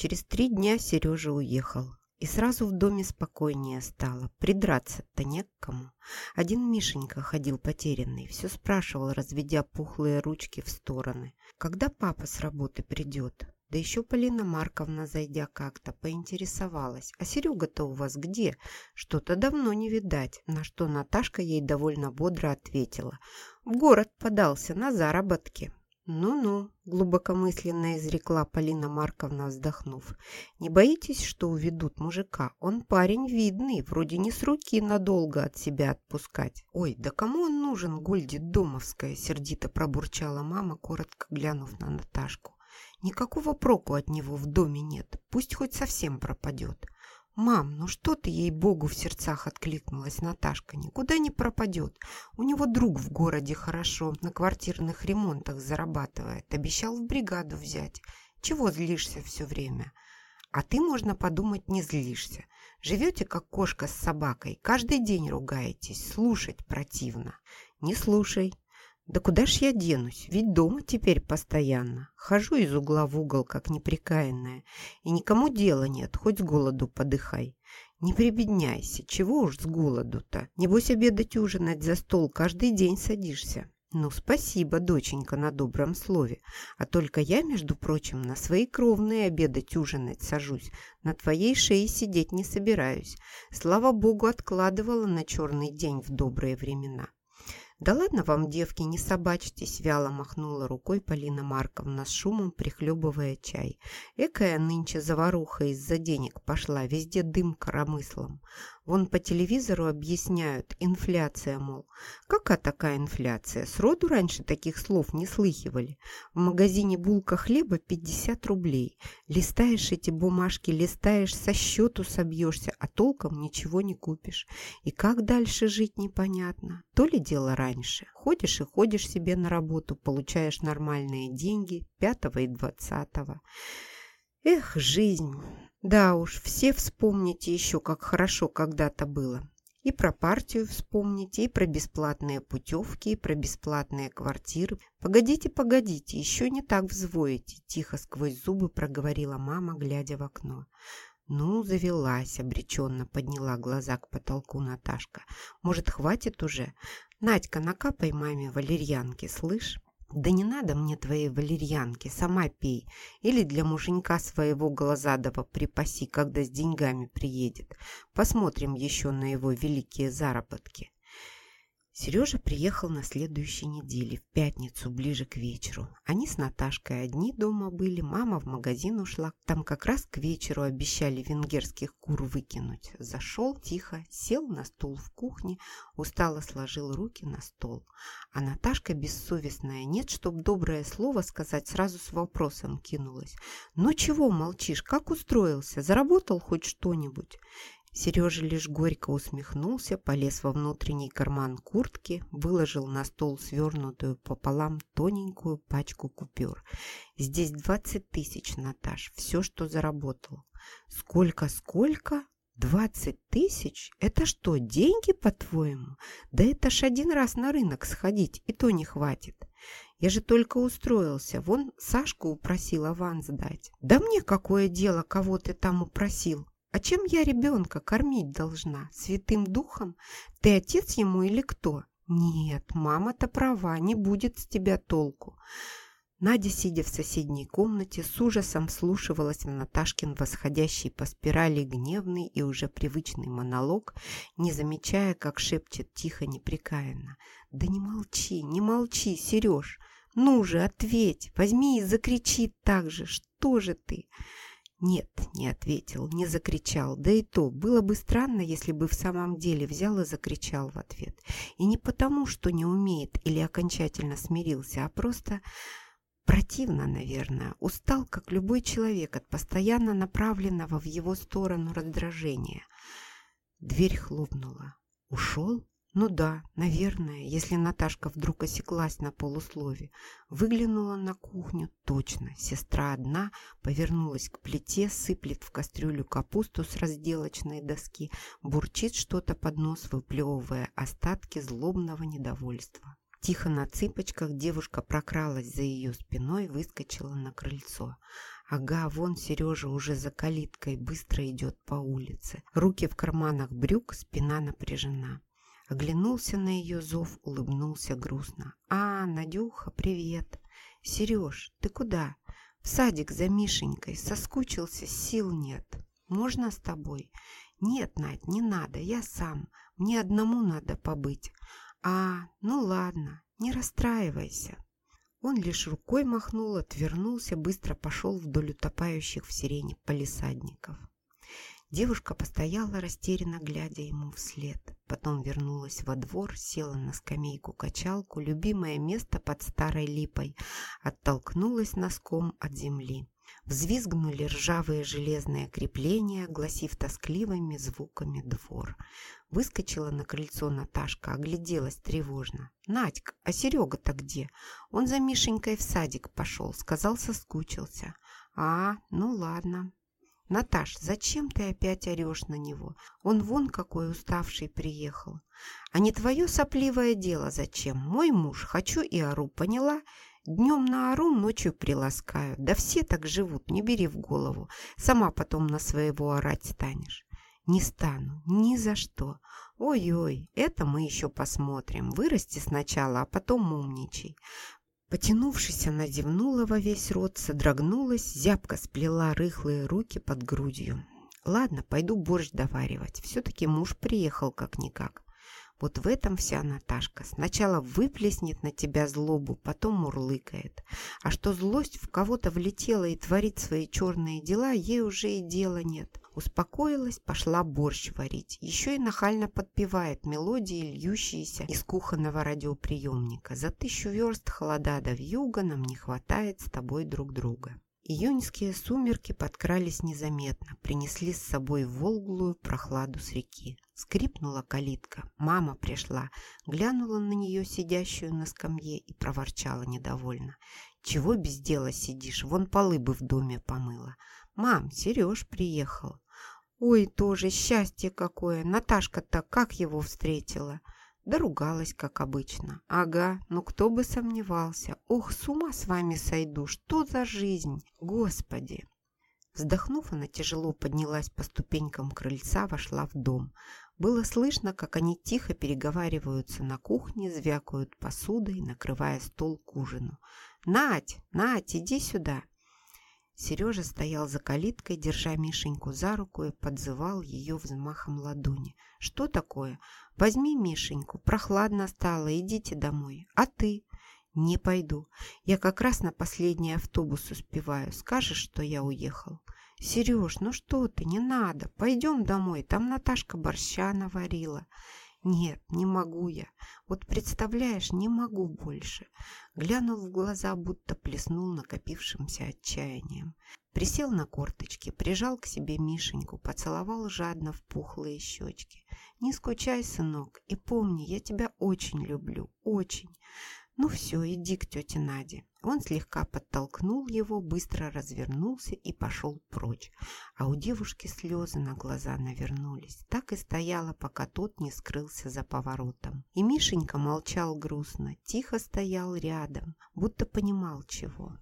Через три дня Сережа уехал. И сразу в доме спокойнее стало. Придраться-то не к кому. Один Мишенька ходил потерянный, все спрашивал, разведя пухлые ручки в стороны. Когда папа с работы придет? Да еще Полина Марковна, зайдя как-то, поинтересовалась. «А Серега-то у вас где? Что-то давно не видать». На что Наташка ей довольно бодро ответила. «В город подался на заработки». «Ну-ну», — глубокомысленно изрекла Полина Марковна, вздохнув. «Не боитесь, что уведут мужика? Он парень видный, вроде не с руки надолго от себя отпускать». «Ой, да кому он нужен, Гульде Домовская?» — сердито пробурчала мама, коротко глянув на Наташку. «Никакого проку от него в доме нет, пусть хоть совсем пропадет». «Мам, ну что ты, ей-богу, в сердцах откликнулась Наташка. Никуда не пропадет. У него друг в городе хорошо, на квартирных ремонтах зарабатывает. Обещал в бригаду взять. Чего злишься все время?» «А ты, можно подумать, не злишься. Живете, как кошка с собакой. Каждый день ругаетесь. Слушать противно». «Не слушай. Да куда ж я денусь? Ведь дома теперь постоянно. Хожу из угла в угол, как неприкаянная. И никому дела нет, хоть с голоду подыхай. Не прибедняйся, чего уж с голоду-то? Небось обедать ужинать за стол каждый день садишься. Ну, спасибо, доченька, на добром слове. А только я, между прочим, на свои кровные обедать ужинать сажусь. На твоей шее сидеть не собираюсь. Слава богу, откладывала на черный день в добрые времена. «Да ладно вам, девки, не собачьтесь!» – вяло махнула рукой Полина Марковна с шумом, прихлебывая чай. «Экая нынче заваруха из-за денег пошла, везде дым коромыслом. Вон по телевизору объясняют, инфляция, мол. Какая такая инфляция? Сроду раньше таких слов не слыхивали. В магазине булка хлеба 50 рублей. Листаешь эти бумажки, листаешь, со счету собьешься, а толком ничего не купишь. И как дальше жить непонятно. То ли дело раньше. Ходишь и ходишь себе на работу, получаешь нормальные деньги, пятого и двадцатого. Эх, жизнь! Да уж, все вспомните еще, как хорошо когда-то было. И про партию вспомните, и про бесплатные путевки, и про бесплатные квартиры. Погодите, погодите, еще не так взвоите, тихо сквозь зубы проговорила мама, глядя в окно. «Ну, завелась», — обреченно подняла глаза к потолку Наташка. «Может, хватит уже? Надька, накапай маме валерьянки, слышь?» «Да не надо мне твоей валерьянки, сама пей. Или для муженька своего глазадого припаси, когда с деньгами приедет. Посмотрим еще на его великие заработки». Сережа приехал на следующей неделе, в пятницу, ближе к вечеру. Они с Наташкой одни дома были, мама в магазин ушла. Там как раз к вечеру обещали венгерских кур выкинуть. Зашел тихо, сел на стул в кухне, устало сложил руки на стол. А Наташка бессовестная, нет, чтоб доброе слово сказать, сразу с вопросом кинулась. «Ну чего молчишь? Как устроился? Заработал хоть что-нибудь?» Сережа лишь горько усмехнулся, полез во внутренний карман куртки, выложил на стол свернутую пополам тоненькую пачку купюр. «Здесь двадцать тысяч, Наташ, все, что заработал». «Сколько, сколько?» «Двадцать тысяч? Это что, деньги, по-твоему? Да это ж один раз на рынок сходить, и то не хватит. Я же только устроился, вон Сашку упросил аванс дать. Да мне какое дело, кого ты там упросил? А чем я ребенка кормить должна? Святым духом? Ты отец ему или кто? Нет, мама-то права, не будет с тебя толку. Надя, сидя в соседней комнате, с ужасом вслушивалась в Наташкин восходящий по спирали гневный и уже привычный монолог, не замечая, как шепчет тихо непрекаянно. «Да не молчи, не молчи, Сереж! Ну же, ответь! Возьми и закричи так же! Что же ты?» Нет, не ответил, не закричал. Да и то, было бы странно, если бы в самом деле взял и закричал в ответ. И не потому, что не умеет или окончательно смирился, а просто противно, наверное. Устал, как любой человек, от постоянно направленного в его сторону раздражения. Дверь хлопнула. «Ушел?» Ну да, наверное, если Наташка вдруг осеклась на полуслове. Выглянула на кухню, точно. Сестра одна, повернулась к плите, сыплет в кастрюлю капусту с разделочной доски, бурчит что-то под нос, выплевывая остатки злобного недовольства. Тихо на цыпочках девушка прокралась за ее спиной, выскочила на крыльцо. Ага, вон Сережа уже за калиткой быстро идет по улице. Руки в карманах брюк, спина напряжена. Оглянулся на ее зов, улыбнулся грустно. «А, Надюха, привет!» «Сереж, ты куда?» «В садик за Мишенькой. Соскучился, сил нет. Можно с тобой?» «Нет, Надь, не надо, я сам. Мне одному надо побыть». «А, ну ладно, не расстраивайся». Он лишь рукой махнул, отвернулся, быстро пошел вдоль утопающих в сирене полисадников. Девушка постояла растерянно, глядя ему вслед. Потом вернулась во двор, села на скамейку-качалку, любимое место под старой липой, оттолкнулась носком от земли. Взвизгнули ржавые железные крепления, гласив тоскливыми звуками двор. Выскочила на крыльцо Наташка, огляделась тревожно. «Надька, а Серега-то где? Он за Мишенькой в садик пошел, сказал, соскучился». «А, ну ладно». «Наташ, зачем ты опять орешь на него? Он вон какой уставший приехал. А не твое сопливое дело зачем? Мой муж, хочу и ору, поняла? Днем наору, ночью приласкаю. Да все так живут, не бери в голову. Сама потом на своего орать станешь». «Не стану, ни за что. Ой-ой, это мы еще посмотрим. Вырасти сначала, а потом умничай. Потянувшись, она зевнула во весь рот, содрогнулась, зябко сплела рыхлые руки под грудью. «Ладно, пойду борщ доваривать. Все-таки муж приехал как-никак». Вот в этом вся Наташка. Сначала выплеснет на тебя злобу, потом мурлыкает. А что злость в кого-то влетела и творит свои черные дела, ей уже и дела нет. Успокоилась, пошла борщ варить. Еще и нахально подпевает мелодии, льющиеся из кухонного радиоприемника. За тысячу верст холода до вьюга нам не хватает с тобой друг друга. Июньские сумерки подкрались незаметно, принесли с собой волглую прохладу с реки. Скрипнула калитка. Мама пришла, глянула на нее, сидящую на скамье, и проворчала недовольно. «Чего без дела сидишь? Вон полы бы в доме помыла». «Мам, Сереж приехал». «Ой, тоже счастье какое! Наташка-то как его встретила?» Да ругалась, как обычно. «Ага, ну кто бы сомневался! Ох, с ума с вами сойду! Что за жизнь? Господи!» Вздохнув, она тяжело поднялась по ступенькам крыльца, вошла в дом. Было слышно, как они тихо переговариваются на кухне, звякают посудой, накрывая стол к ужину. «Надь! Надь, иди сюда!» Сережа стоял за калиткой, держа Мишеньку за руку и подзывал ее взмахом ладони. «Что такое? Возьми Мишеньку, прохладно стало, идите домой. А ты?» «Не пойду. Я как раз на последний автобус успеваю. Скажешь, что я уехал?» «Сереж, ну что ты, не надо. Пойдем домой, там Наташка борща наварила». «Нет, не могу я. Вот представляешь, не могу больше». Глянул в глаза, будто плеснул накопившимся отчаянием. Присел на корточки, прижал к себе Мишеньку, поцеловал жадно в пухлые щечки. «Не скучай, сынок, и помни, я тебя очень люблю, очень. «Ну все, иди к тете Наде». Он слегка подтолкнул его, быстро развернулся и пошел прочь. А у девушки слезы на глаза навернулись. Так и стояла, пока тот не скрылся за поворотом. И Мишенька молчал грустно, тихо стоял рядом, будто понимал чего.